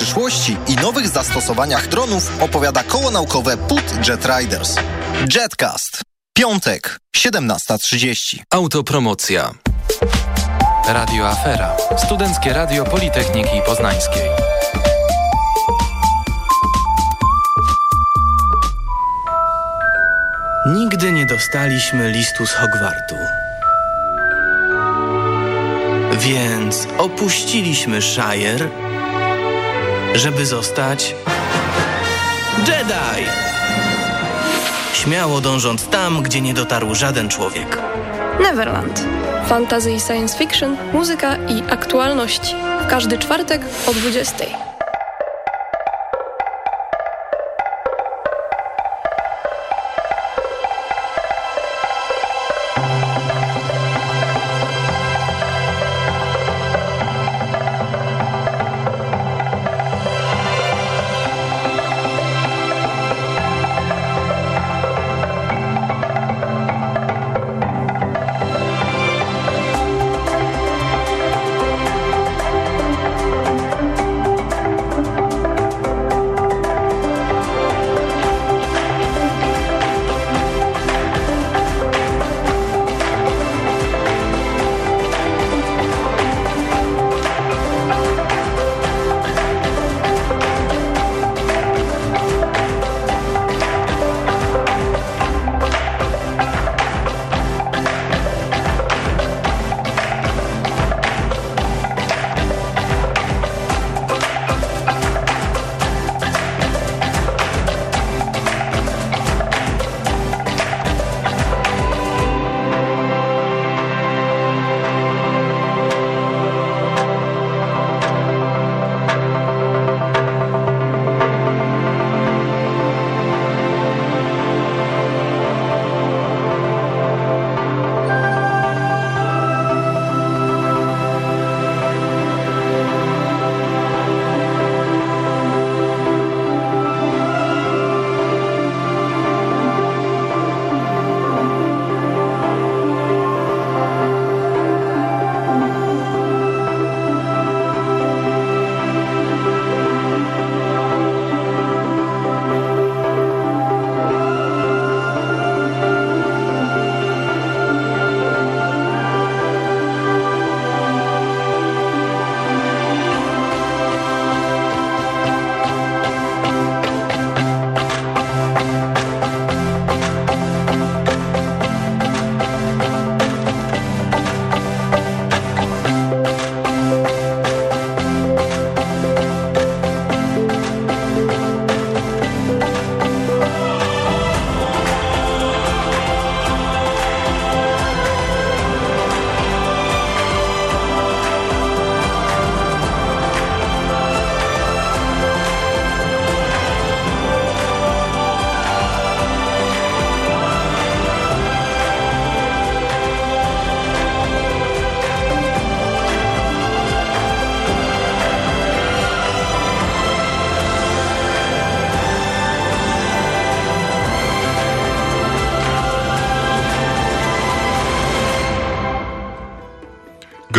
przyszłości i nowych zastosowaniach dronów opowiada koło naukowe PUT Jet Riders. Jetcast. Piątek, 17.30. Autopromocja. Radio Afera. Studenckie Radio Politechniki Poznańskiej. Nigdy nie dostaliśmy listu z Hogwartu. Więc opuściliśmy Shire, żeby zostać Jedi! Śmiało dążąc tam, gdzie nie dotarł żaden człowiek. Neverland. Fantasy i science fiction, muzyka i aktualności. Każdy czwartek o 20.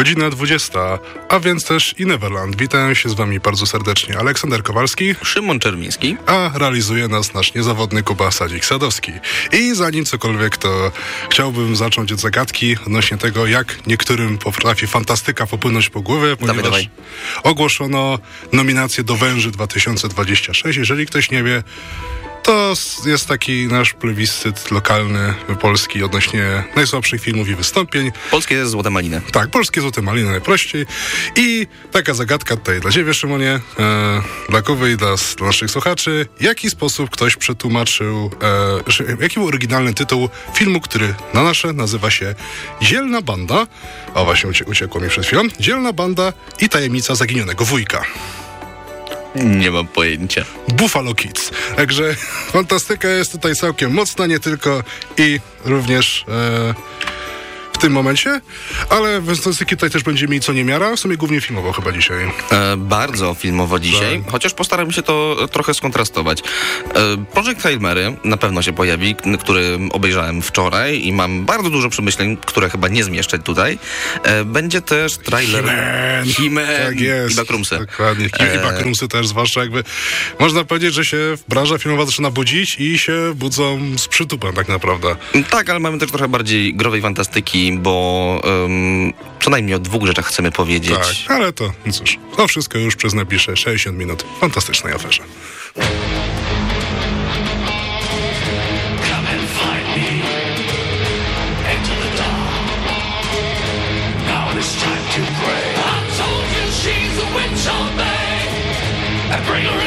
Godzina 20, a więc też i Neverland. Witają się z wami bardzo serdecznie Aleksander Kowalski, Szymon Czerwiński, a realizuje nas nasz niezawodny Kuba Sadzik-Sadowski. I zanim cokolwiek, to chciałbym zacząć od zagadki odnośnie tego, jak niektórym potrafi fantastyka popłynąć po głowie, ponieważ dawaj. ogłoszono nominację do Węży 2026. Jeżeli ktoś nie wie, to jest taki nasz plebiscyt lokalny, polski odnośnie najsłabszych filmów i wystąpień. polskie złote maliny. Tak, polskie złote maliny najprościej. I taka zagadka tutaj dla ciebie, Szymonie, e, dla Kuby i dla, dla naszych słuchaczy. W jaki sposób ktoś przetłumaczył, e, jaki był oryginalny tytuł filmu, który na nasze nazywa się Zielna Banda. O, właśnie ucie, uciekło mi przed chwilą. Zielna Banda i tajemnica zaginionego wujka. Nie mam pojęcia. Buffalo Kids. Także fantastyka jest tutaj całkiem mocna, nie tylko i również e, tym momencie, ale fantastyki tutaj też będzie mi co niemiara, w sumie głównie filmowo chyba dzisiaj. E, bardzo filmowo dzisiaj, Tak. chociaż postaram się to trochę skontrastować. E, Project Hail Mary na pewno się pojawi, który obejrzałem wczoraj i mam bardzo dużo przemyśleń, które chyba nie zmieszczę tutaj. E, będzie też trailer... He-Man. He-Man Tak jest. i Backrumsy. Dokładnie. E, i Backrumsy też, zwłaszcza jakby można powiedzieć, że się branża filmowa zaczyna budzić i się budzą z przytupem tak naprawdę. Tak, ale mamy też trochę bardziej growej fantastyki, bo um, co najmniej o dwóch rzeczach chcemy powiedzieć. Tak, ale to, no cóż, to wszystko już przez najbliższe 60 minut fantastycznej aferze. Come and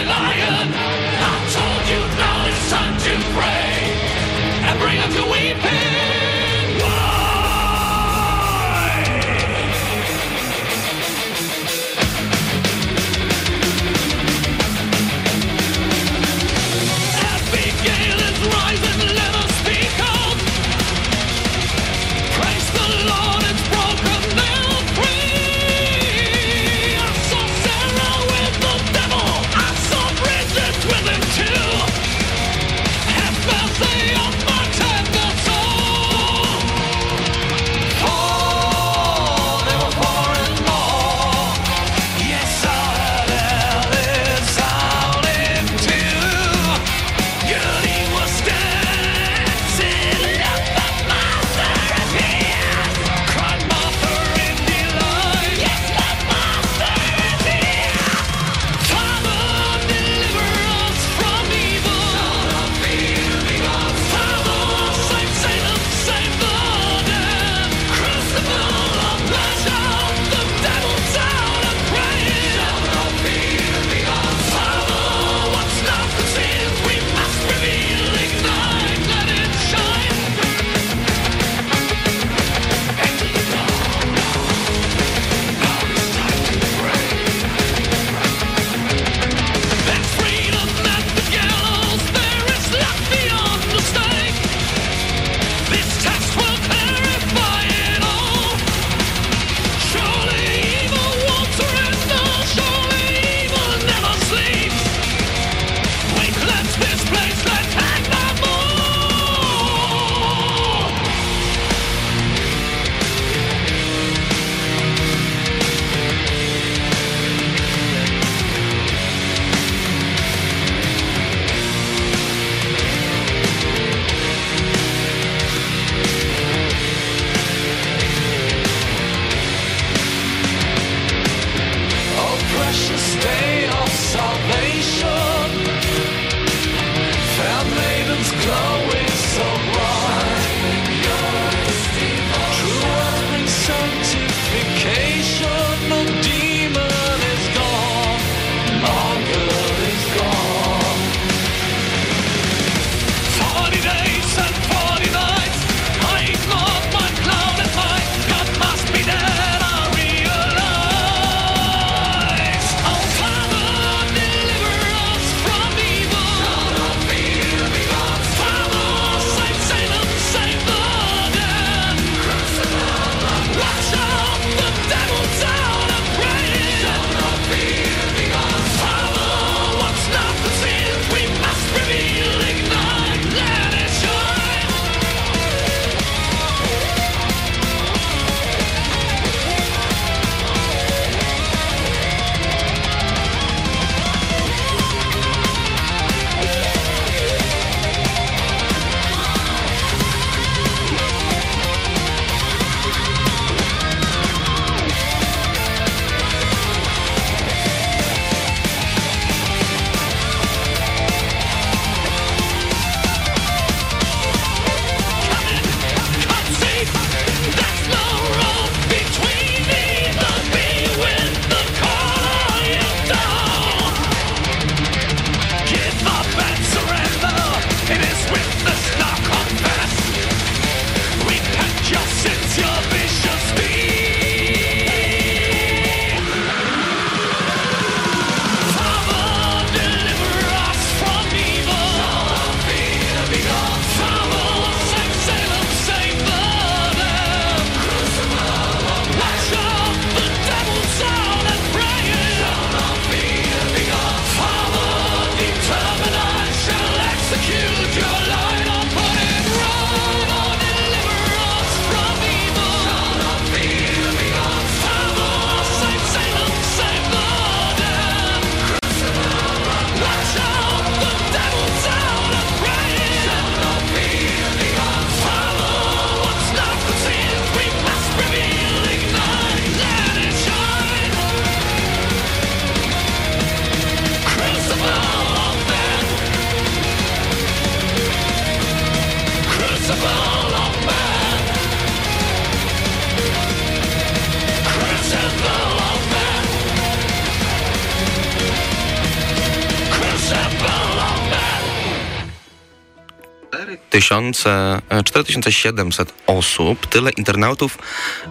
4700 osób, tyle internautów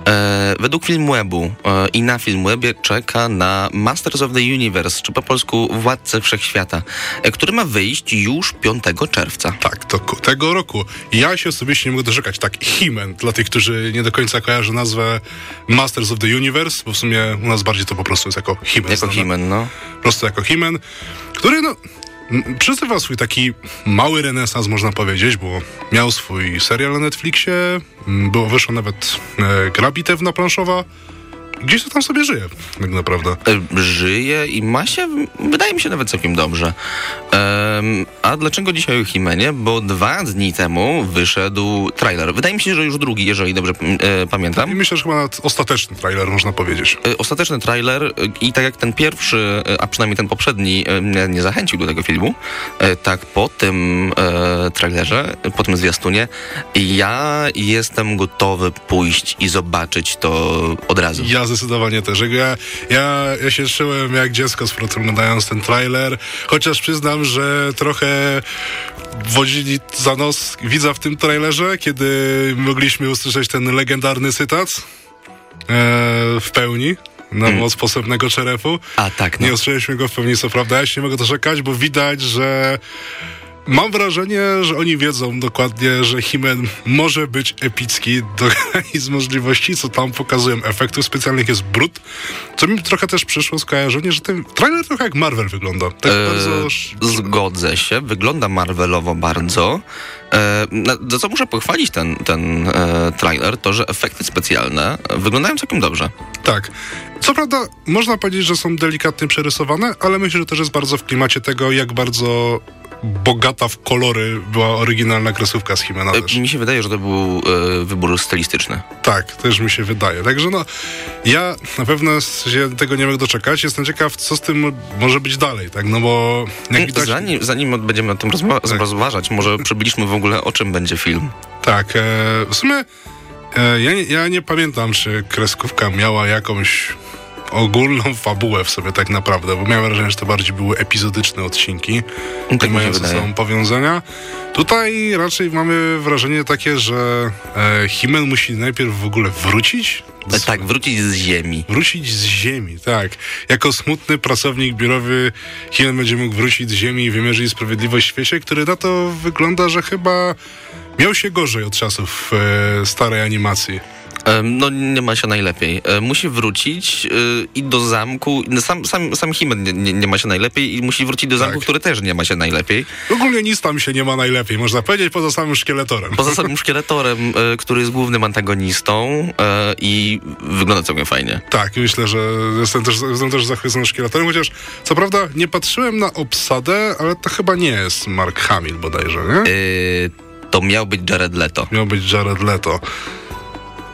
e, według Filmwebu e, i na Filmwebie czeka na Masters of the Universe, czy po polsku Władcę Wszechświata, e, który ma wyjść już 5 czerwca. Tak, to tego roku. Ja się osobiście nie mogę doczekać. Tak, He-Man, dla tych, którzy nie do końca kojarzą nazwę Masters of the Universe, bo w sumie u nas bardziej to po prostu jest jako He-Man. Jako. Himen, no. Po prostu jako He-Man, który no przeżywa swój taki mały renesans, można powiedzieć, bo miał swój serial na Netflixie, było wyszła nawet e, gra bitewna planszowa. Gdzieś to tam sobie żyje, tak naprawdę. E, żyje i ma się, wydaje mi się, nawet całkiem dobrze. Em, a dlaczego dzisiaj o Himenie? Bo dwa dni temu wyszedł trailer. Wydaje mi się, że już drugi, jeżeli dobrze mm, e, I pamiętam. myślę, że chyba ostateczny trailer, można powiedzieć. E, Ostateczny trailer e, i tak jak ten pierwszy, e, a przynajmniej ten poprzedni e, mnie nie zachęcił do tego filmu, e, tak po tym trailerze, po tym zwiastunie, ja jestem gotowy pójść i zobaczyć to od razu. Ja zdecydowanie też. Ja, ja, ja się czułem jak dziecko z oglądając ten trailer, chociaż przyznam, że trochę wodzili za nos widza w tym trailerze, kiedy mogliśmy usłyszeć ten legendarny cytat e, w pełni. Na moc posępnego czerefu. A tak, no. Nie usłyszeliśmy go w pełni, co prawda. Ja się nie mogę doczekać, bo widać, że Mam wrażenie, że oni wiedzą dokładnie, że Himen może być epicki do granic możliwości, co tam pokazują. Efektów specjalnych jest brud, co mi trochę też przyszło skojarzenie, że ten trailer trochę jak Marvel wygląda. Tak E, bardzo... Zgodzę się, wygląda Marvelowo bardzo. E, na- za co muszę pochwalić ten, ten e, trailer, to że efekty specjalne wyglądają całkiem dobrze. Tak. Co prawda, można powiedzieć, że są delikatnie przerysowane, ale myślę, że też jest bardzo w klimacie tego, jak bardzo bogata w kolory była oryginalna kresówka z Himena też. mi się wydaje, że to był e, wybór stylistyczny. Tak, też mi się wydaje. Także no, ja na pewno się tego nie mogę doczekać. Jestem ciekaw, co z tym mo- może być dalej, tak? No bo jak widać... Zanim, zanim będziemy o tym Tak. rozważać, może przybliżmy w ogóle o czym będzie film. Tak, e, w sumie e, ja, nie, ja nie pamiętam, czy kreskówka miała jakąś ogólną fabułę w sobie tak naprawdę, bo miałem wrażenie, że to bardziej były epizodyczne odcinki, Tak mi się mające ze sobą powiązania. Tutaj raczej mamy wrażenie takie, że e, Himen musi najpierw w ogóle wrócić E, Tak, wrócić z ziemi. Wrócić z ziemi, tak. Jako smutny pracownik biurowy Himen będzie mógł wrócić z ziemi i wymierzyć sprawiedliwość w świecie, który na to wygląda, że chyba miał się gorzej od czasów e, starej animacji. No nie ma się najlepiej. E, Musi wrócić e, i do zamku. Sam, sam, sam Himen nie, nie, nie ma się najlepiej i musi wrócić do zamku, Tak. który też nie ma się najlepiej. Ogólnie nic tam się nie ma najlepiej, można powiedzieć, poza samym szkieletorem. Poza samym szkieletorem, e, który jest głównym antagonistą i wygląda całkiem fajnie. Tak, myślę, że jestem też, jestem też zachwycony szkieletorem, chociaż co prawda nie patrzyłem na obsadę, ale to chyba nie jest Mark Hamill bodajże, nie? E, To miał być Jared Leto. miał być Jared Leto.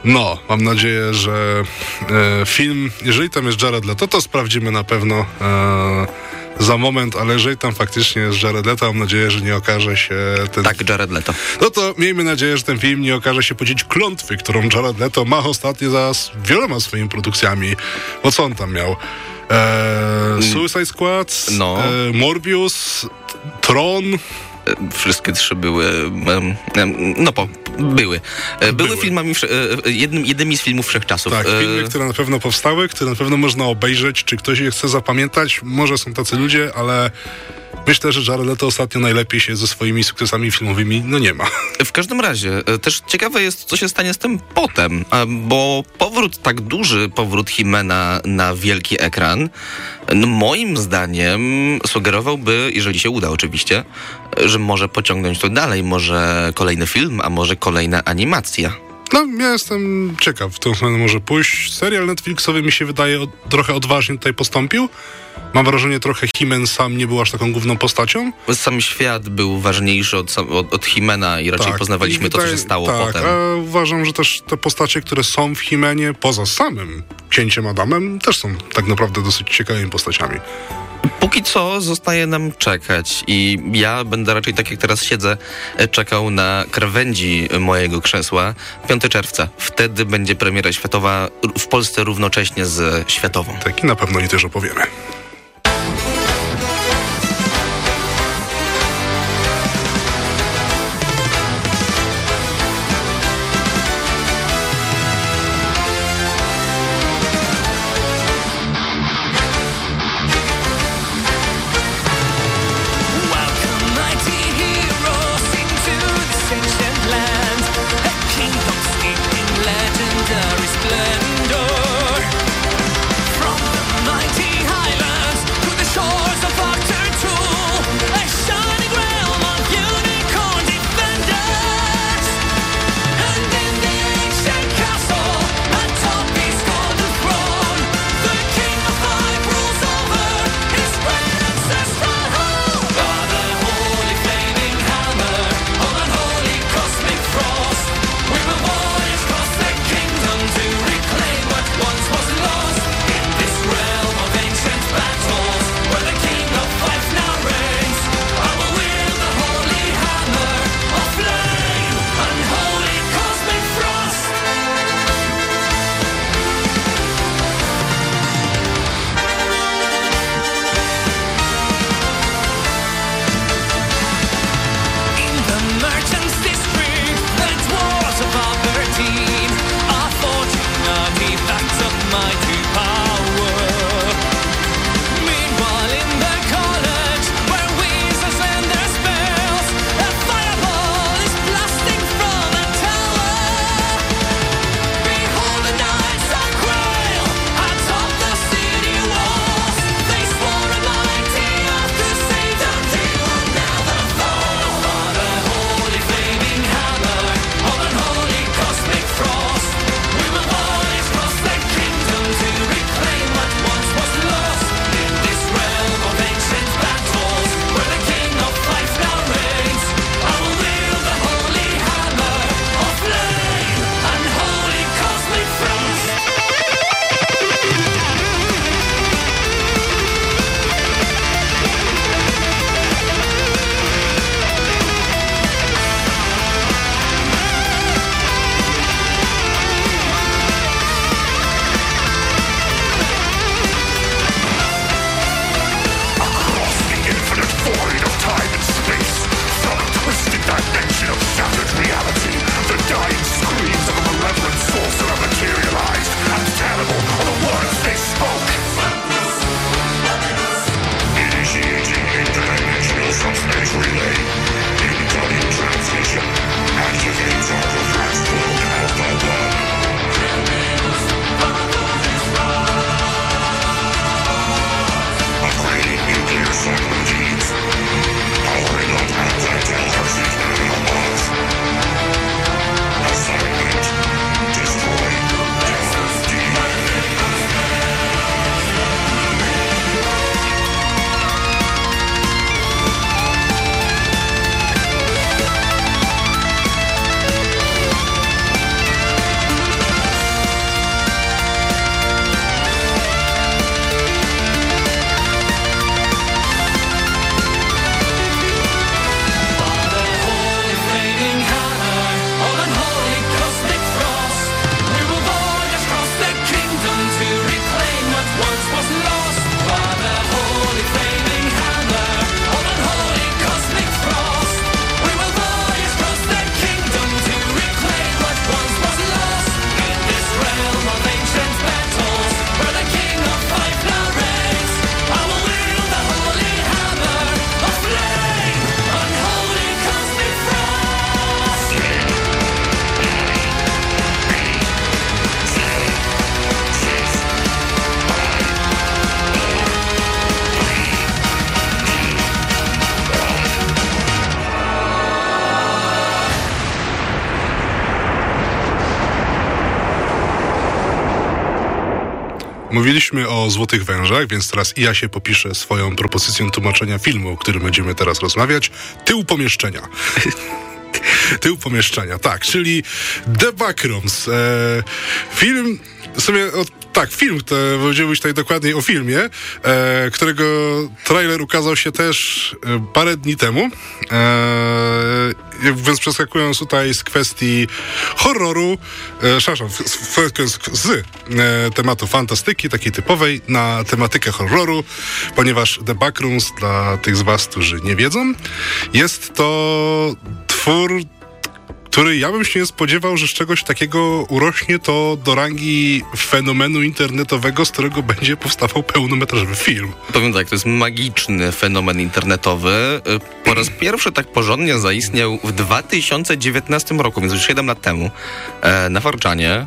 No, mam nadzieję, że e, film, jeżeli tam jest Jared Leto, to sprawdzimy na pewno e, za moment, ale jeżeli tam faktycznie jest Jared Leto, mam nadzieję, że nie okaże się ten... Tak, Jared Leto. No to miejmy nadzieję, że ten film nie okaże się podzieć klątwy, którą Jared Leto ma ostatnio za wieloma swoimi produkcjami. Bo co on tam miał? E, Suicide Squad, No. e, Morbius, Tron, Wszystkie trzy były. No, po, były. E, Były, Były. filmami, wsze- e, jednym, jednymi z filmów wszechczasów. Tak, E, filmy, które na pewno powstały, które na pewno można obejrzeć, czy ktoś je chce zapamiętać. Może są tacy ludzie, ale myślę, że Jared Leto ostatnio najlepiej się ze swoimi sukcesami filmowymi, no nie ma. W każdym razie, e, też ciekawe jest, co się stanie z tym potem, bo powrót, tak duży powrót Himena na wielki ekran, no moim zdaniem sugerowałby, jeżeli się uda oczywiście, e, że może pociągnąć to dalej, może kolejny film, a może kolejna animacja. No, ja jestem ciekaw, w tą stronę może pójść. Serial Netflixowy mi się wydaje od, trochę odważnie tutaj postąpił. Mam wrażenie, trochę Himen sam nie był aż taką główną postacią. Sam świat był ważniejszy od, od, od Himena i raczej poznawaliśmy i to, co wydaje- się stało tak, potem. A uważam, że też te postacie, które są w Himenie, poza samym księciem Adamem, też są tak naprawdę dosyć ciekawymi postaciami. Póki co zostaje nam czekać i ja będę raczej tak jak teraz siedzę, e, czekał na krawędzi mojego krzesła 5 czerwca. Wtedy będzie premiera światowa w Polsce równocześnie z światową. Tak i na pewno nie też opowiemy. Mówiliśmy o Złotych Wężach, więc teraz ja się popiszę swoją propozycją tłumaczenia filmu, o którym będziemy teraz rozmawiać. Tył pomieszczenia. Tył pomieszczenia, tak, czyli The Backrooms. E, film sobie, o, tak, film, to będziemy tutaj dokładniej o filmie, e, którego trailer ukazał się też e, parę dni temu. E, więc przeskakując tutaj z kwestii horroru, e, z, z e, tematu fantastyki, takiej typowej, na tematykę horroru, ponieważ The Backrooms, dla tych z was, którzy nie wiedzą, jest to twór który ja bym się nie spodziewał, że z czegoś takiego urośnie to do rangi fenomenu internetowego, z którego będzie powstawał pełnometrażowy film. Powiem tak, to jest magiczny fenomen internetowy. Po raz pierwszy tak porządnie zaistniał w 2019 roku, więc już 7 lat temu, e, na Forczanie,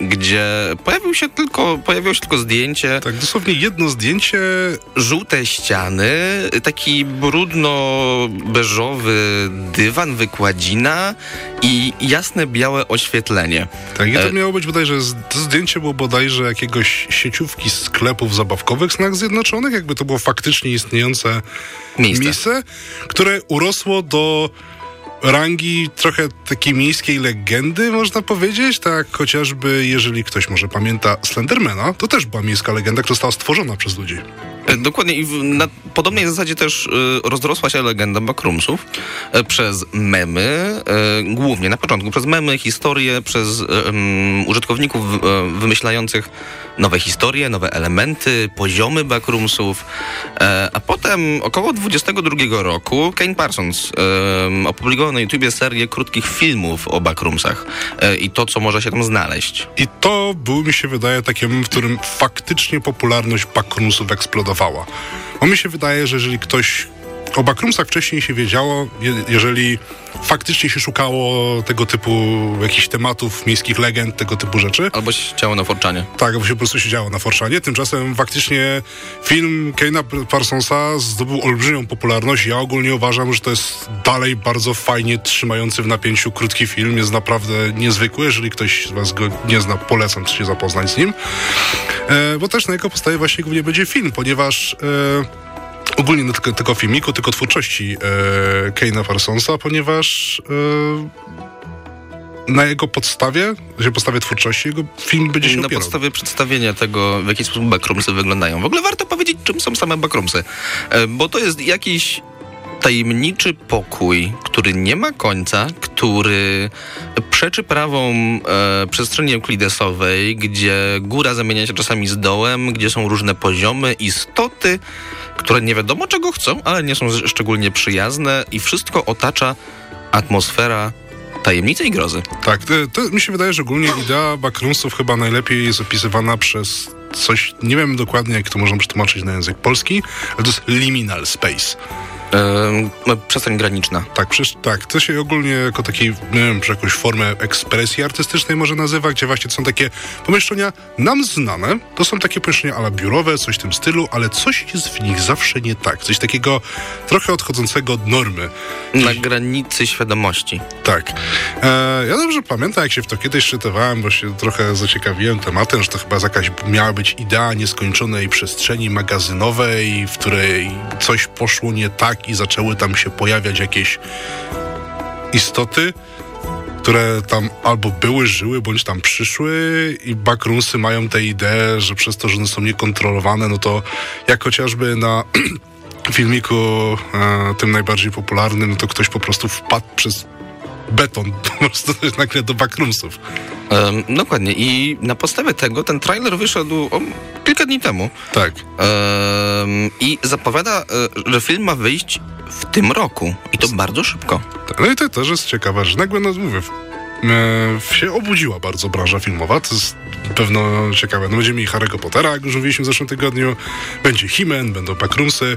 gdzie pojawił się tylko, pojawiło się tylko zdjęcie, Tak, dosłownie jedno zdjęcie żółte ściany, taki brudno-beżowy dywan, wykładzina i jasne białe oświetlenie. Tak, i to E, miało być bodajże, to zdjęcie było bodajże jakiegoś sieciówki sklepów zabawkowych w Stanach Zjednoczonych, jakby to było faktycznie istniejące Miejsce. miejsce, które urosło do rangi trochę takiej miejskiej legendy, można powiedzieć, tak? Chociażby, jeżeli ktoś może pamięta Slendermana, to też była miejska legenda, która została stworzona przez ludzi. E, Dokładnie. I na podobnej zasadzie też e, rozrosła się legenda Backroomsów e, przez memy, głównie na początku przez memy, historie, przez użytkowników wymyślających nowe historie, nowe elementy, poziomy Backroomsów, e, a potem około 22 roku Kane Parsons opublikował na YouTubie serię krótkich filmów o Backroomsach e, i to, co może się tam znaleźć. I to był, mi się wydaje, takim, w którym faktycznie popularność backroomsów eksplodowała. Bo mi się wydaje, że jeżeli ktoś o backroomsach wcześniej się wiedziało, je, jeżeli faktycznie się szukało tego typu jakichś tematów, miejskich legend, tego typu rzeczy, Albo się działo na Forczanie. tak, bo się po prostu się działo na Forszanie. Tymczasem faktycznie film Kane'a Parsonsa zdobył olbrzymią popularność. Ja ogólnie uważam, że to jest dalej bardzo fajnie trzymający w napięciu krótki film. Jest naprawdę niezwykły. Jeżeli ktoś z was go nie zna, polecam się zapoznać z nim. E, bo też na jego podstawie właśnie głównie będzie film, ponieważ... E, Ogólnie nie tylko, tylko filmiku, tylko twórczości e, Kane'a Parsonsa, ponieważ e, na jego podstawie, że podstawie twórczości, jego film będzie się Na opierał. podstawie przedstawienia tego, w jaki sposób backroomsy wyglądają. W ogóle warto powiedzieć, czym są same backroomsy. E, Bo to jest jakiś tajemniczy pokój, który nie ma końca, który przeczy prawom e, przestrzeni euklidesowej, gdzie góra zamienia się czasami z dołem, gdzie są różne poziomy, istoty, które nie wiadomo czego chcą, ale nie są szczególnie przyjazne i wszystko otacza atmosfera tajemnicy i grozy. Tak, to, to mi się wydaje, że ogólnie idea backroomsów chyba najlepiej jest opisywana przez coś, nie wiem dokładnie jak to można przetłumaczyć na język polski, ale to jest liminal space. E, przestrzeń graniczna. Tak, przecież, tak, to się ogólnie jako takiej, nie wiem, jakąś formę ekspresji artystycznej może nazywa, gdzie właśnie są takie pomieszczenia nam znane, to są takie pomieszczenia ala biurowe, coś w tym stylu, ale coś jest w nich zawsze nie tak, coś takiego trochę odchodzącego od normy. Na granicy świadomości. Tak. E, ja dobrze pamiętam, jak się w to kiedyś czytywałem, bo się trochę zaciekawiłem tematem, że to chyba jakaś miała być idea nieskończonej przestrzeni magazynowej, w której coś poszło nie tak i zaczęły tam się pojawiać jakieś istoty, które tam albo były, żyły, bądź tam przyszły i backroomsy mają tę ideę, że przez to, że one są niekontrolowane, no to jak chociażby na filmiku e, tym najbardziej popularnym, to ktoś po prostu wpadł przez beton po prostu nagle do backroomsów. Em, dokładnie. I na podstawie tego ten trailer wyszedł o, kilka dni temu. Tak. Em, I zapowiada, e, że film ma wyjść w tym roku. I to bardzo szybko. No i to też jest ciekawe, że nagle, no mówię, e, się obudziła bardzo branża filmowa, to jest pewno ciekawe. No będziemy mieli Harry'ego Pottera, jak już mówiliśmy w zeszłym tygodniu, będzie He-Man, będą backroomsy.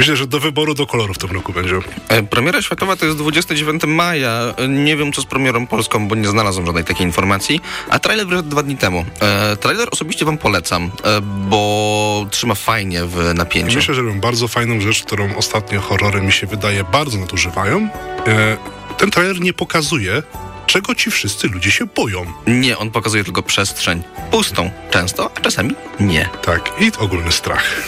Myślę, że do wyboru, do koloru w tym roku będzie. E, Premiera światowa to jest 29 maja. E, Nie wiem, co z premierą polską, bo nie znalazłem żadnej takiej informacji. A trailer wyszedł dwa dni temu. E, trailer osobiście wam polecam, e, bo trzyma fajnie w napięciu. Myślę, że robią bardzo fajną rzecz, którą ostatnio horrory mi się wydaje bardzo nadużywają. E, ten trailer nie pokazuje, czego ci wszyscy ludzie się boją. Nie, on pokazuje tylko przestrzeń. Pustą. Często, a czasami nie. Tak, i ogólny strach.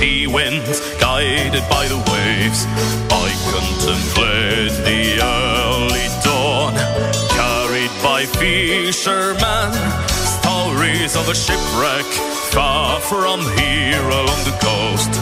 Sea winds, guided by the waves, I contemplate the early dawn, carried by fishermen, stories of a shipwreck far from here along the coast,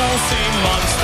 são sem monstros.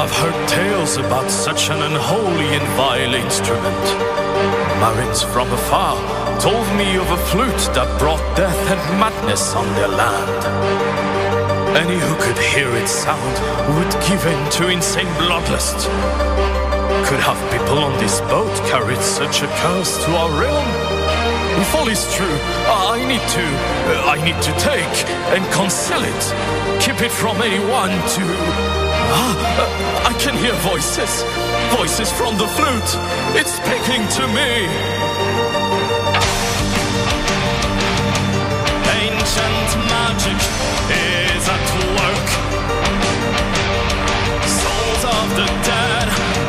I've heard tales about such an unholy and vile instrument. Marines from afar told me of a flute that brought death and madness on their land. Any who could hear its sound would give in to insane bloodlust. Could have people on this boat carried such a curse to our realm? If all is true, I need to, I need to take and conceal it. Keep it from anyone to. Ah, I can hear voices, voices from the flute. It's speaking to me. Ancient magic is at work. Souls of the dead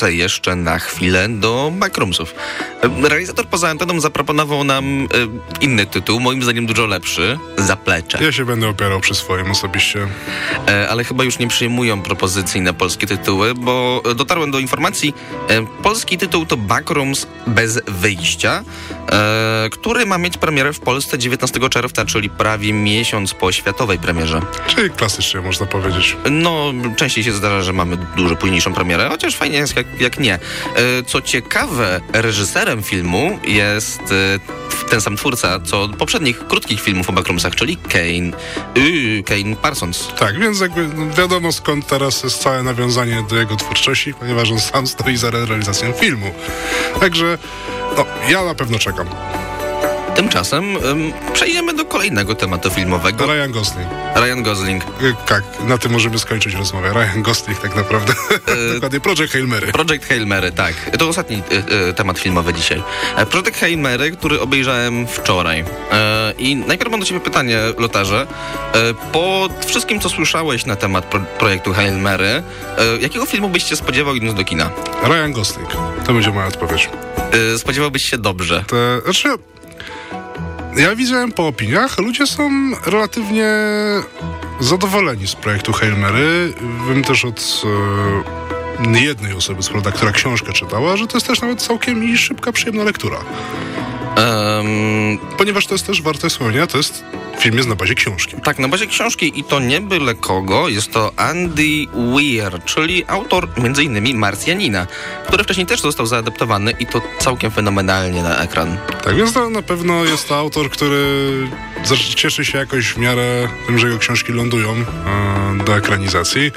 wrócę jeszcze na chwilę do Backroomsów. Realizator poza anteną zaproponował nam e, inny tytuł, moim zdaniem dużo lepszy, Zaplecze. Ja się będę opierał przy swoim osobiście. E, ale chyba już nie przyjmują propozycji na polskie tytuły, bo e, dotarłem do informacji, polski tytuł to Backrooms bez wyjścia, który ma mieć premierę w Polsce 19 czerwca, czyli prawie miesiąc po światowej premierze. Czyli klasycznie można powiedzieć. No, częściej się zdarza, że mamy dużo późniejszą premierę, chociaż fajnie jest jak, jak nie. Co ciekawe, reżyserem filmu jest e, ten sam twórca, co poprzednich krótkich filmów o Backroomsach, czyli Kane, yy, Kane Parsons. Tak, więc jakby no wiadomo skąd teraz jest całe nawiązanie do jego twórczości, ponieważ on sam stoi za realizacją filmu. Także, no, ja na pewno czekam. Tymczasem ym, przejdziemy do kolejnego tematu filmowego. Ryan Gosling. Ryan Gosling. Y, Tak, na tym możemy skończyć rozmowę. Ryan Gosling tak naprawdę. Dokładnie, Project Hail Mary. Project Hail Mary, tak. To ostatni y, y, temat filmowy dzisiaj. E, Project Hail Mary, który obejrzałem wczoraj. E, I najpierw mam do ciebie pytanie, Lotarze. E, po wszystkim, co słyszałeś na temat pro projektu Hail Mary, jakiego filmu byś się spodziewał idąc do kina? Ryan Gosling. To będzie moja odpowiedź. Spodziewałbyś się dobrze. Te, znaczy, ja widziałem po opiniach, ludzie są relatywnie zadowoleni z projektu Hail Mary. Wiem też od e, jednej osoby, prawda, która książkę czytała, że to jest też nawet całkiem i szybka, przyjemna lektura. Em, Ponieważ to jest też warte wspomnienia, to jest film jest na bazie książki. Tak, na bazie książki i to nie byle kogo, jest to Andy Weir, czyli autor m.in. Marsjanina, który wcześniej też został zaadaptowany i to całkiem fenomenalnie na ekran. Tak, więc to na pewno jest to autor, który cieszy się jakoś w miarę tym, że jego książki lądują e, do ekranizacji.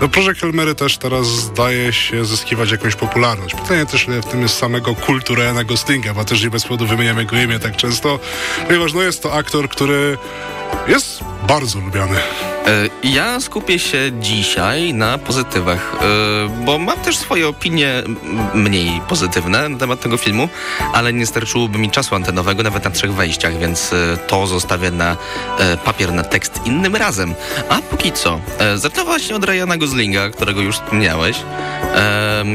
No Project Hail Mary też teraz zdaje się zyskiwać jakąś popularność. Pytanie też, w tym jest samego kultu Ryana Goslinga, bo też nie bez powodu wymieniamy jego imię tak często, ponieważ no jest to aktor, który jest bardzo lubiany. E, Ja skupię się dzisiaj na pozytywach, e, bo mam też swoje opinie mniej pozytywne na temat tego filmu, ale nie starczyłoby mi czasu antenowego nawet na trzech wejściach, więc e, to zostawię na papier, na tekst innym razem. A póki co, zacznę właśnie od Ryana Goslinga, którego już wspomniałeś.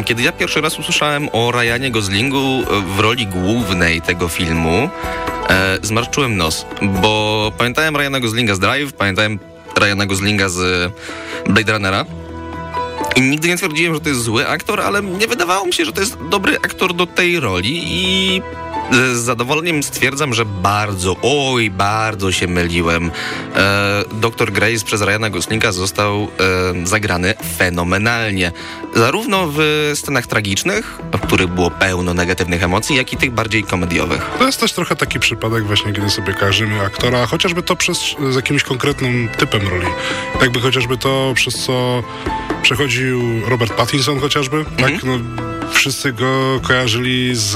Kiedy ja pierwszy raz usłyszałem o Ryanie Goslingu w roli głównej tego filmu, e, zmarszczyłem nos, bo pamiętałem Ryana Goslinga z Drive, pamiętałem Ryana Goslinga z Blade Runnera. I nigdy nie twierdziłem, że to jest zły aktor, ale nie wydawało mi się, że to jest dobry aktor do tej roli i z zadowoleniem stwierdzam, że bardzo, oj, bardzo się myliłem. E, Dr. Grace przez Ryana Goslinga został e, zagrany fenomenalnie. Zarówno w scenach tragicznych, w których było pełno negatywnych emocji, jak i tych bardziej komediowych. To jest też trochę taki przypadek właśnie, kiedy sobie kojarzymy aktora, chociażby to przez, z jakimś konkretnym typem roli. Jakby chociażby to, przez co przechodził Robert Pattinson chociażby, tak? No, wszyscy go kojarzyli z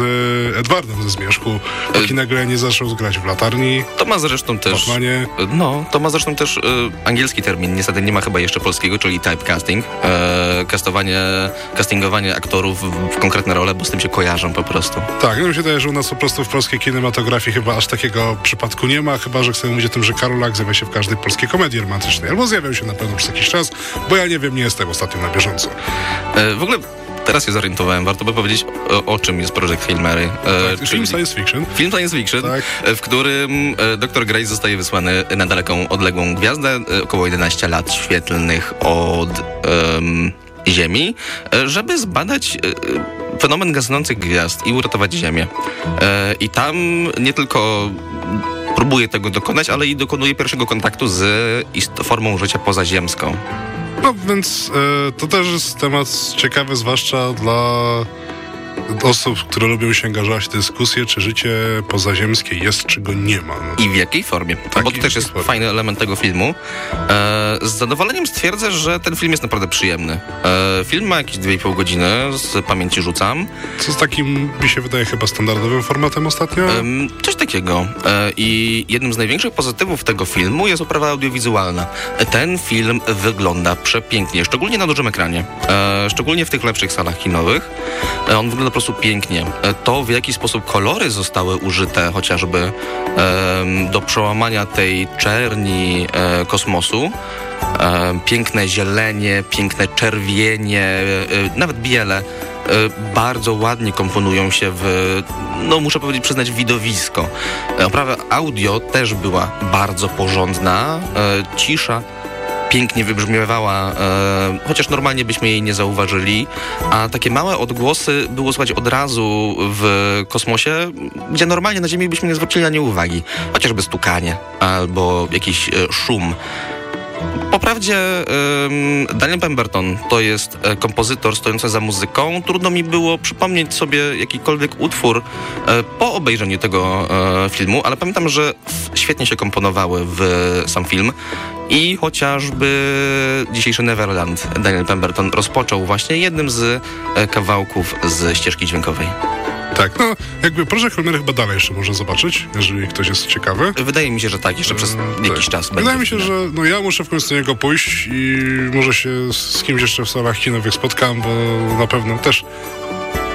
Edwardem ze Zmierzchu, póki nagle nie zaczął grać w Latarni, To ma zresztą też... Batmanie. No, to ma zresztą też e, angielski termin, niestety nie ma chyba jeszcze polskiego, czyli typecasting. E, castowanie, castingowanie aktorów w, w konkretne role, bo z tym się kojarzą po prostu. Tak, no mi się wydaje, że u nas po prostu w polskiej kinematografii chyba aż takiego przypadku nie ma, chyba, że chcemy mówić o tym, że Karolak zjawia się w każdej polskiej komedii romantycznej, albo zjawiał się na pewno przez jakiś czas, bo ja nie wiem, nie jestem ostatnio na bieżąco. E, w ogóle teraz się zorientowałem, warto by powiedzieć o, o czym jest Project Hail Mary. E, Tak, film science fiction. Film science fiction, Tak. e, w którym e, Dr. Grace zostaje wysłany na daleką, odległą gwiazdę, e, około 11 lat świetlnych od em, Ziemi, żeby zbadać fenomen gasnących gwiazd i uratować Ziemię. I tam nie tylko próbuje tego dokonać, ale i dokonuje pierwszego kontaktu z formą życia pozaziemską. No więc e, to też jest temat ciekawy, zwłaszcza dla osób, które lubią się angażować w dyskusję, czy życie pozaziemskie jest, czy go nie ma. No. I w jakiej formie? Tak, Bo to też jest formie. fajny element tego filmu. E, z zadowoleniem stwierdzę, że ten film jest naprawdę przyjemny. E, film ma jakieś 2,5 godziny, z pamięci rzucam. Co z takim, mi się wydaje, chyba standardowym formatem ostatnio? Em, coś takiego. E, I jednym z największych pozytywów tego filmu jest oprawa audiowizualna. E, Ten film wygląda przepięknie, szczególnie na dużym ekranie. E, szczególnie w tych lepszych salach kinowych. E, on wygląda pięknie. E, To, w jaki sposób kolory zostały użyte, chociażby do przełamania tej czerni e, kosmosu, piękne zielenie, piękne czerwienie, e, nawet biele, bardzo ładnie komponują się w, no muszę powiedzieć, przyznać, widowisko. Oprawa audio też była bardzo porządna, cisza pięknie wybrzmiewała, e, chociaż normalnie byśmy jej nie zauważyli, a takie małe odgłosy było słychać od razu w kosmosie, gdzie normalnie na Ziemi byśmy nie zwrócili na nie uwagi. Chociażby stukanie albo jakiś e, szum. Po prawdzie Daniel Pemberton to jest e, kompozytor stojący za muzyką. Trudno mi było przypomnieć sobie jakikolwiek utwór e, po obejrzeniu tego e, filmu, ale pamiętam, że świetnie się komponowały w sam film i chociażby dzisiejszy Neverland Daniel Pemberton rozpoczął właśnie jednym z kawałków z ścieżki dźwiękowej. Tak, no jakby Projekt Helmer chyba dalej jeszcze można zobaczyć, jeżeli ktoś jest ciekawy. Wydaje mi się, że tak, jeszcze przez jakiś Tak. czas Wydaje mi się, że no ja muszę w końcu do niego pójść i może się z kimś jeszcze w salach kinowych spotkam, bo na pewno też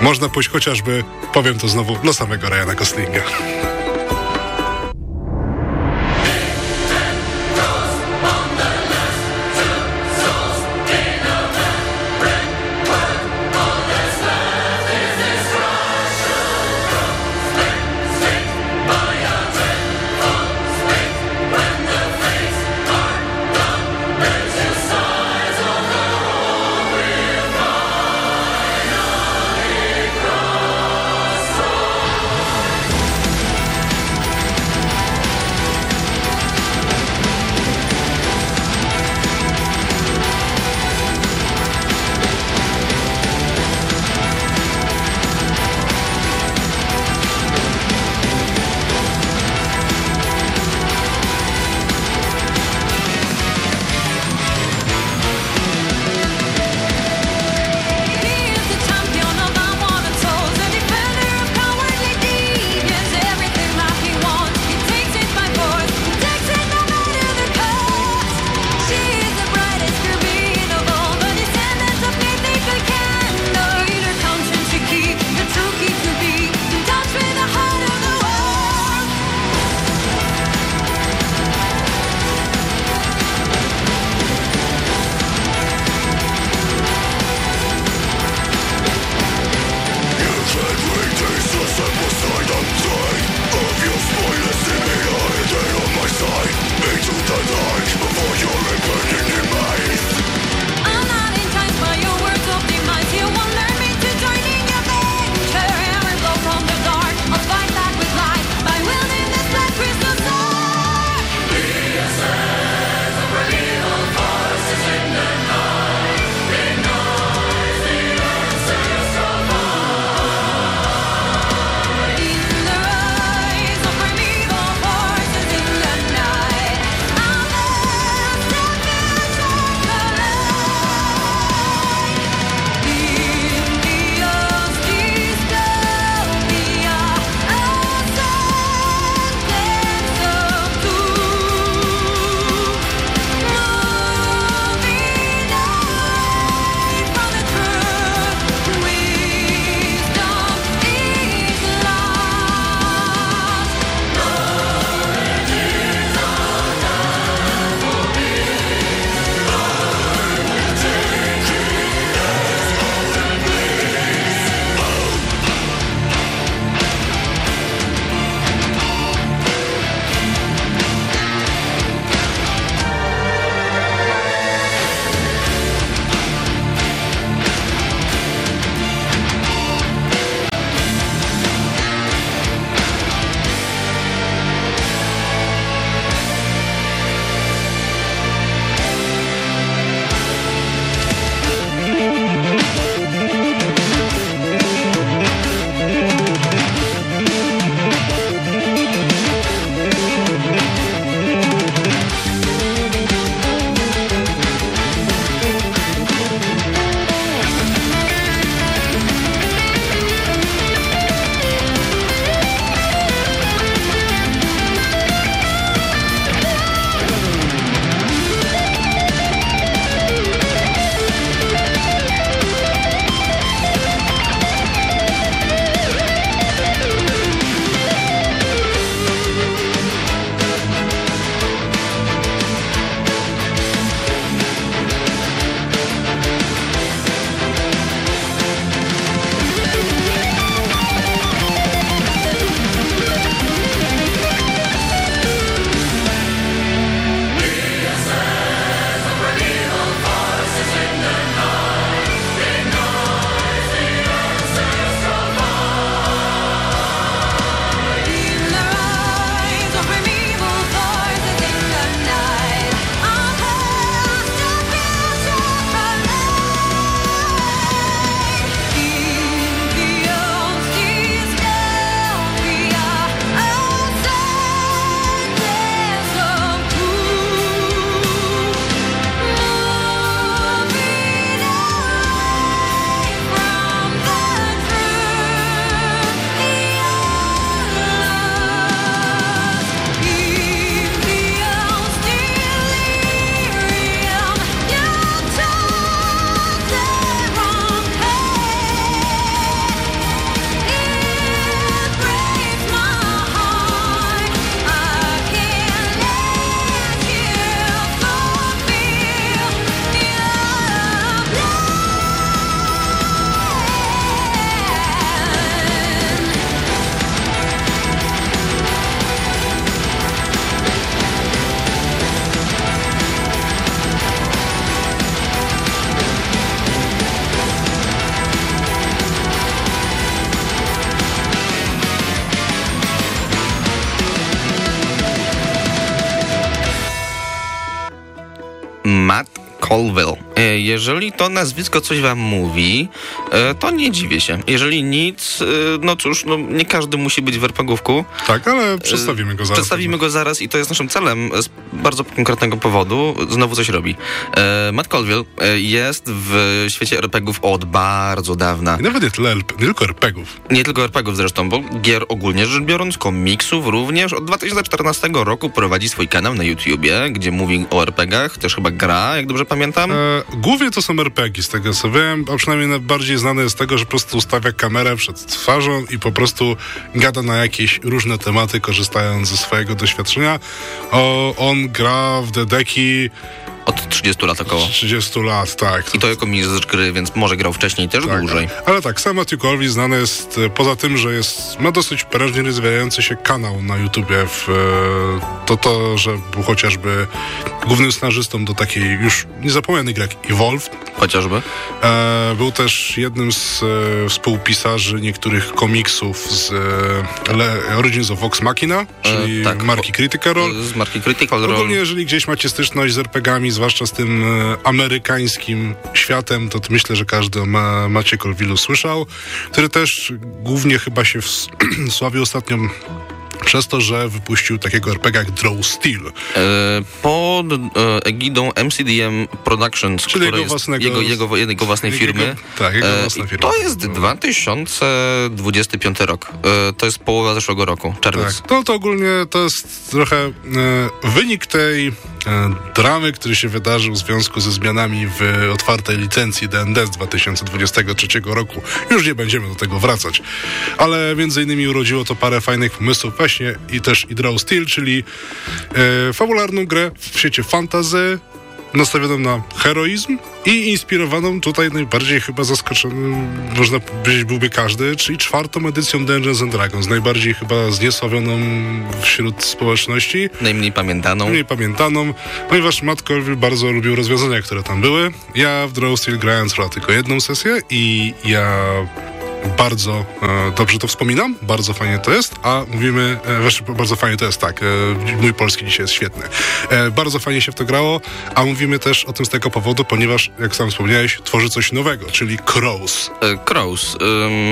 można pójść chociażby, powiem to znowu, dla samego Ryana Goslinga. Colville. E, Jeżeli to nazwisko coś wam mówi, e, to nie dziwię się. Jeżeli nic, e, no cóż, no nie każdy musi być w RPGówku. Tak, ale przedstawimy go zaraz. Przedstawimy go zaraz i to jest naszym celem bardzo konkretnego powodu. Znowu coś robi. E, Matt Colville e, jest w świecie RPGów od bardzo dawna. I nawet nie, tyle, nie tylko RPGów. Nie tylko RPGów zresztą, bo gier ogólnie rzecz biorąc, komiksów również. Od 2014 roku prowadzi swój kanał na YouTubie, gdzie mówi o RPGach, też chyba gra, jak dobrze pamiętam. E, głównie to są RPG, z tego co wiem, a przynajmniej najbardziej znane jest z tego, że po prostu ustawia kamerę przed twarzą i po prostu gada na jakieś różne tematy, korzystając ze swojego doświadczenia. O, on gra w Deki Od 30 lat około. 30 lat, tak. I to jako mistrz gry, więc może grał wcześniej też Tak, dłużej. Ale tak, sam Matthew Colville znany jest e, poza tym, że jest, ma dosyć prężnie rozwijający się kanał na YouTubie. W, e, to to, że był chociażby głównym scenarzystą do takiej już niezapomnianej gry jak Evolve. Chociażby. E, był też jednym z e, współpisarzy niektórych komiksów z e, Le- Origins of Vox Machina, czyli tak. marki Critical Role. Z marki Critical Role. Ogólnie, jeżeli gdzieś macie styczność z RPGami, zwłaszcza z tym e, amerykańskim światem, to myślę, że każdy o ma, Macie Colvillu słyszał, który też głównie chyba się ws- sławi ostatnio przez to, że wypuścił takiego RPG jak Draw Steel. E, pod e, egidą MCDM Productions, Czyli jego jest własnego- jego, jego, jego własnej Jego- firmy. tak, jego E, własna firma. To jest 2025 rok. To jest połowa zeszłego roku, czerwiec. Tak, no to ogólnie to jest trochę wynik tej dramy, który się wydarzył w związku ze zmianami w otwartej licencji DND z 2023 roku. Już nie będziemy do tego wracać. Ale między innymi urodziło to parę fajnych pomysłów właśnie i też i Draw Steel, czyli e, fabularną grę w świecie fantazy, nastawioną na heroizm i inspirowaną tutaj najbardziej chyba zaskoczonym, można powiedzieć, byłby każdy, czyli czwartą edycją Dungeons and Dragons, najbardziej chyba zniesławioną wśród społeczności, Najmniej pamiętaną. mniej pamiętaną, ponieważ Matt Colville bardzo lubił rozwiązania, które tam były. Ja w Draw Steel grałem chyba tylko jedną sesję i ja bardzo e, dobrze to wspominam, bardzo fajnie to jest, a mówimy, e, bardzo fajnie to jest, tak, e, mój polski dzisiaj jest świetny. E, bardzo fajnie się w to grało, a mówimy też o tym z tego powodu, ponieważ, jak sam wspomniałeś, tworzy coś nowego, czyli Crows. Crows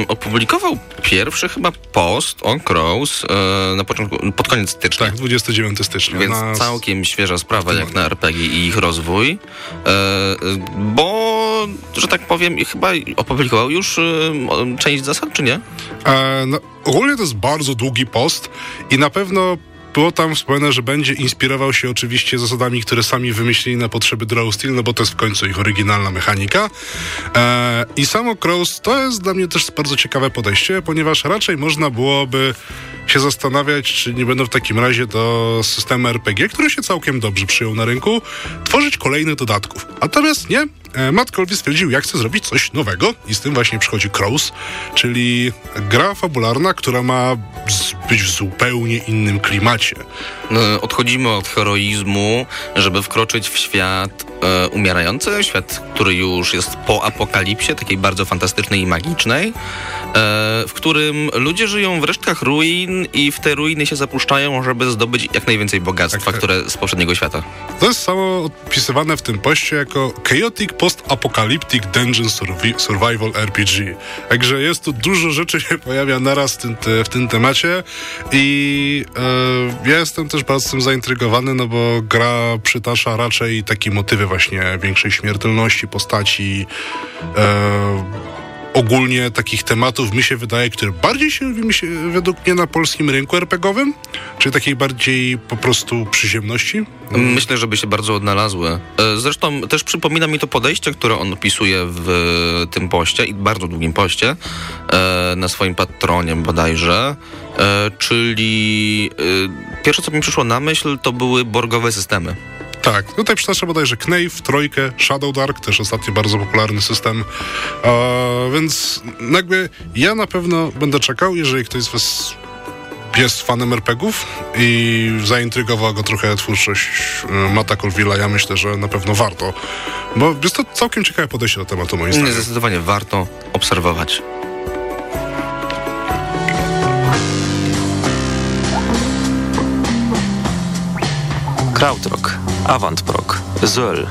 opublikował pierwszy chyba post o Crows na początku, pod koniec stycznia. Tak, 29 stycznia. Więc na- całkiem świeża sprawa jak na RPG i ich rozwój, bo, że tak powiem, chyba opublikował już część zasad, czy nie? E, no, ogólnie to jest bardzo długi post i na pewno było tam wspomniane, że będzie inspirował się oczywiście zasadami, które sami wymyślili na potrzeby Draw Steel, no bo to jest w końcu ich oryginalna mechanika. E, I samo Crows to jest dla mnie też bardzo ciekawe podejście, ponieważ raczej można byłoby się zastanawiać, czy nie będą w takim razie do systemu RPG, który się całkiem dobrze przyjął na rynku, tworzyć kolejnych dodatków. Natomiast nie, Matt Colby stwierdził, jak chce zrobić coś nowego i z tym właśnie przychodzi Crows, czyli gra fabularna, która ma być w zupełnie innym klimacie. E, Odchodzimy od heroizmu, żeby wkroczyć w świat e, umierający, świat, który już jest po apokalipsie, takiej bardzo fantastycznej i magicznej, e, w którym ludzie żyją w resztkach ruin i w te ruiny się zapuszczają, żeby zdobyć jak najwięcej bogactwa, Tak. które z poprzedniego świata. To jest samo opisywane w tym poście jako Chaotic Post-Apocalyptic Dungeon Survi- Survival RPG. Także jest tu dużo rzeczy się pojawia naraz w tym, w tym temacie i e, ja jestem też bardzo tym zaintrygowany, no bo gra przytacza raczej takie motywy właśnie większej śmiertelności postaci, e, ogólnie takich tematów mi się wydaje, które bardziej się, mi się według mnie na polskim rynku RPGowym, czyli takiej bardziej po prostu przyziemności. Myślę, żeby się bardzo odnalazły. E, Zresztą też przypomina mi to podejście, które on opisuje w tym poście i bardzo długim poście e, na swoim patronie bodajże. E, Czyli pierwsze, co mi przyszło na myśl, to były borgowe systemy. Tak, tutaj przytacza bodajże Knave, Trójkę, Shadow Dark, też ostatnio bardzo popularny system, e, więc jakby ja na pewno będę czekał, jeżeli ktoś z was jest fanem RPGów i zaintrygowała go trochę twórczość e, Mata Colville'a, ja myślę, że na pewno warto, bo jest to całkiem ciekawe podejście do tematu moim zdaniem. Zdecydowanie warto obserwować. Krautrock, Avantprog, Zöll.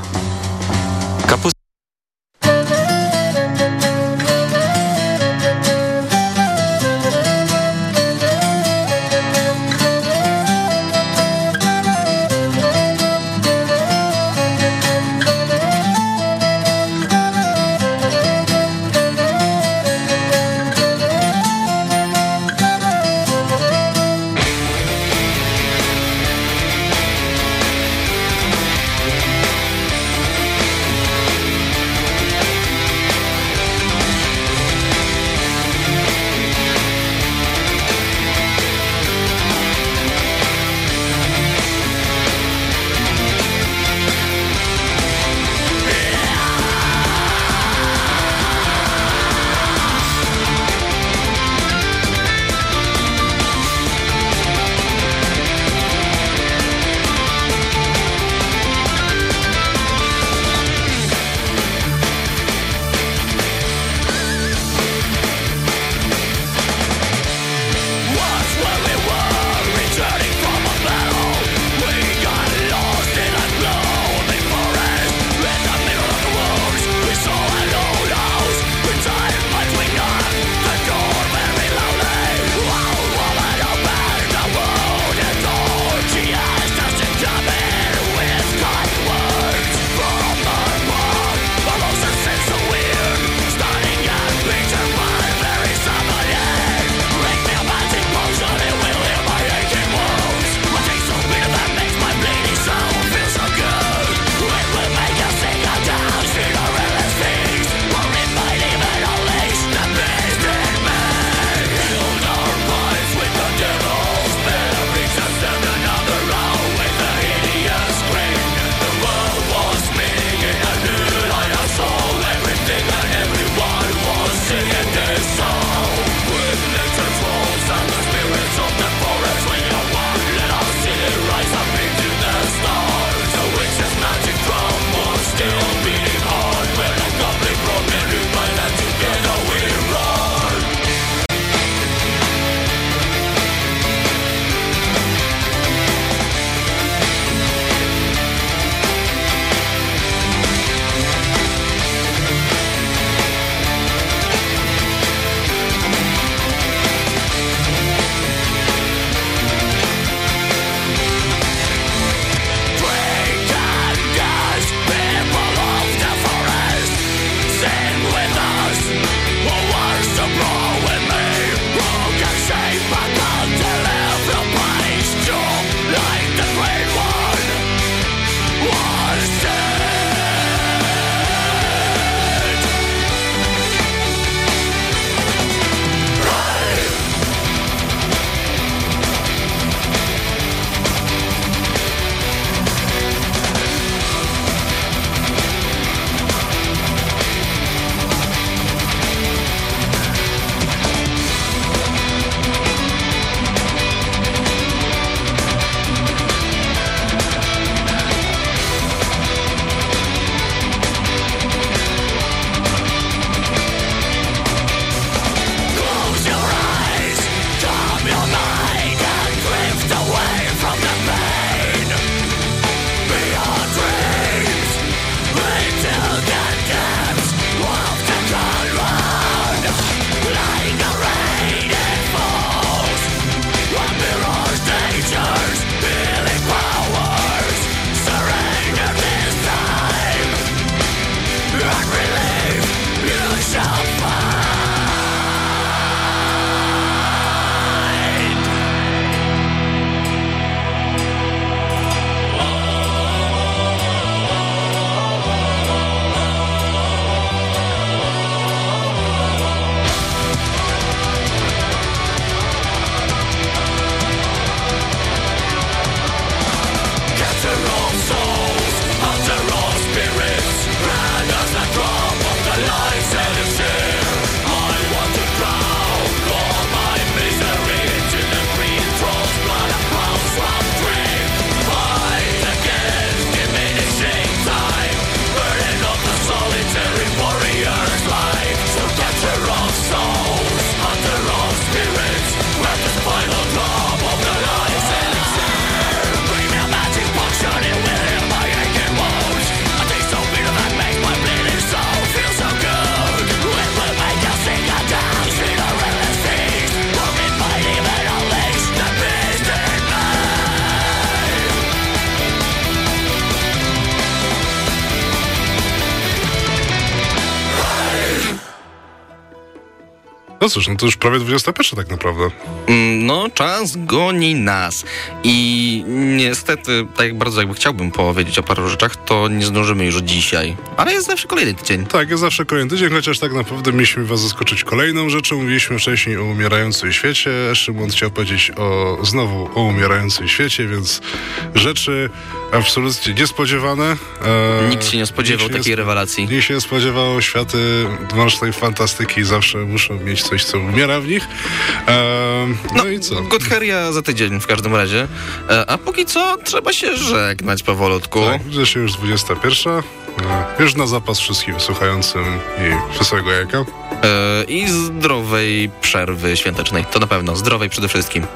No cóż, no to już prawie 21 tak naprawdę. Mm, No, czas goni nas. I niestety, tak jak bardzo jakby chciałbym powiedzieć o paru rzeczach, to nie zdążymy już dzisiaj. Ale jest zawsze kolejny tydzień. Tak, jest zawsze kolejny tydzień, chociaż tak naprawdę mieliśmy was zaskoczyć kolejną rzeczą. Mówiliśmy wcześniej o umierającym świecie. Szymon chciał powiedzieć o, znowu o umierającym świecie, więc rzeczy absolutnie niespodziewane. E, Nikt się nie spodziewał się takiej nie rewelacji. Nikt się nie spodziewał, światy naszej fantastyki zawsze muszą mieć coś, co umiera w nich. E, no, i co? Godheria za tydzień w każdym razie. E, A póki co trzeba się żegnać powolutku. Tak, widzę się już 21. E, już na zapas wszystkim słuchającym i wesołego jajka. E, I zdrowej przerwy świątecznej. To na pewno. Zdrowej przede wszystkim.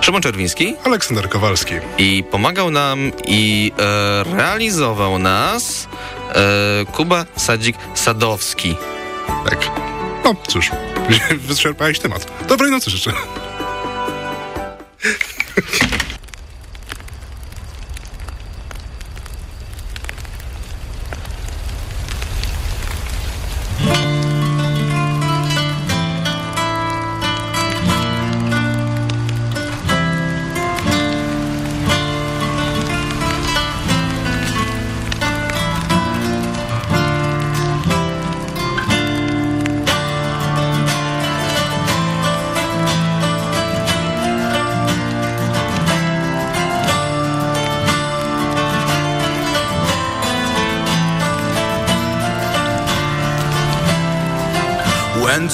Szymon Czerwiński Aleksander Kowalski. i pomagał nam i e, realizował nas e, Kuba Sadzik Sadowski. Tak. No cóż, wyczerpałeś temat. Dobrej nocy życzę.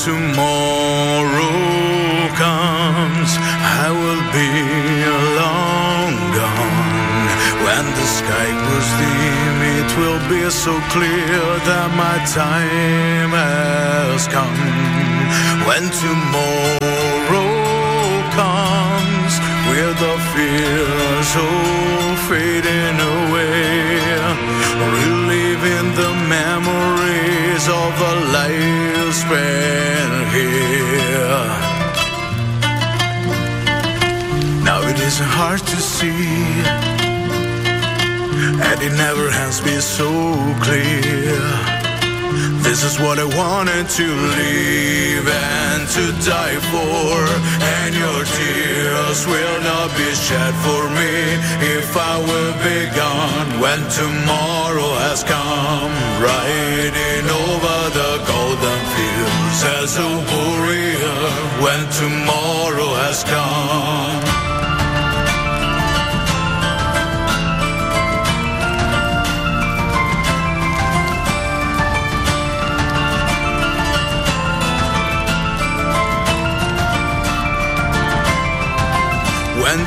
Tomorrow comes, I will be long gone. When the sky grows dim, it will be so clear that my time has come. When tomorrow comes, with the fears all fading away, reliving the memories of a life spent Now it is hard to see, and it never has been so clear. This is what I wanted to live and to die for. And your tears will not be shed for me if I will be gone when tomorrow has come. Riding over the golden fields as a warrior when tomorrow has come.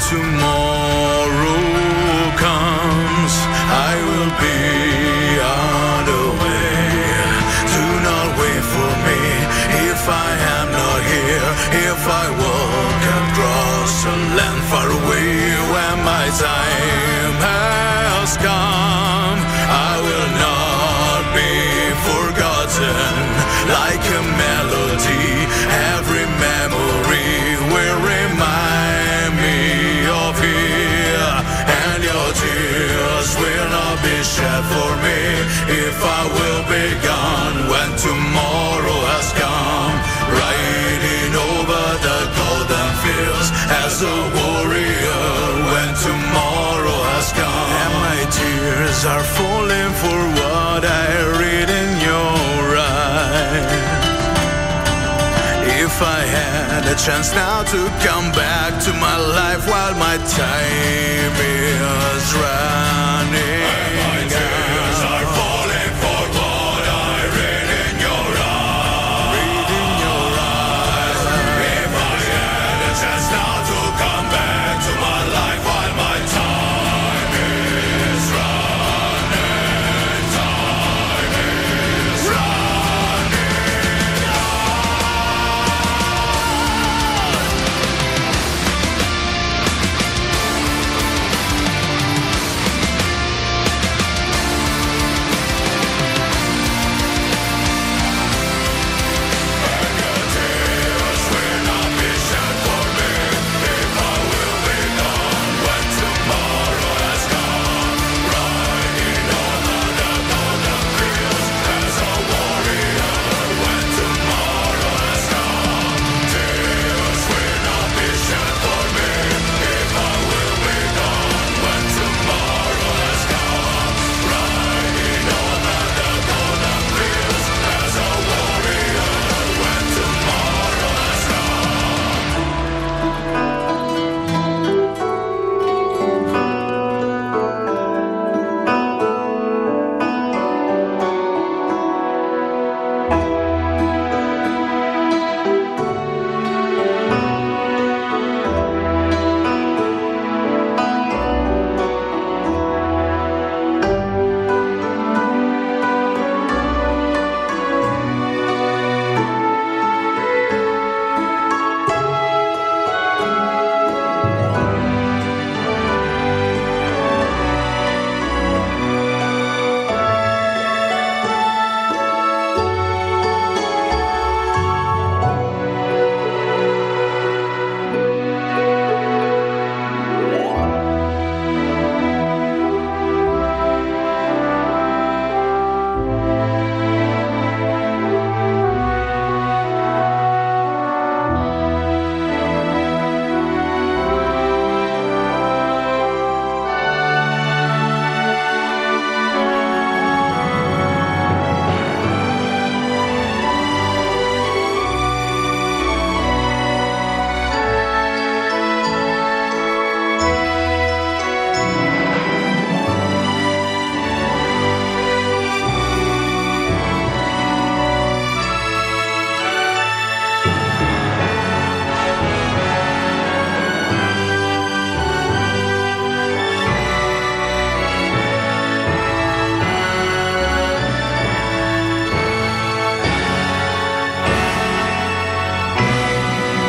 Tomorrow comes, I will be on the way. Do not wait for me if I am not here. If I walk across a land I will be gone when tomorrow has come. Riding over the golden fields as a warrior when tomorrow has come. And my tears are falling for what I read in your eyes. If I had a chance now to come back to my life while my time is right.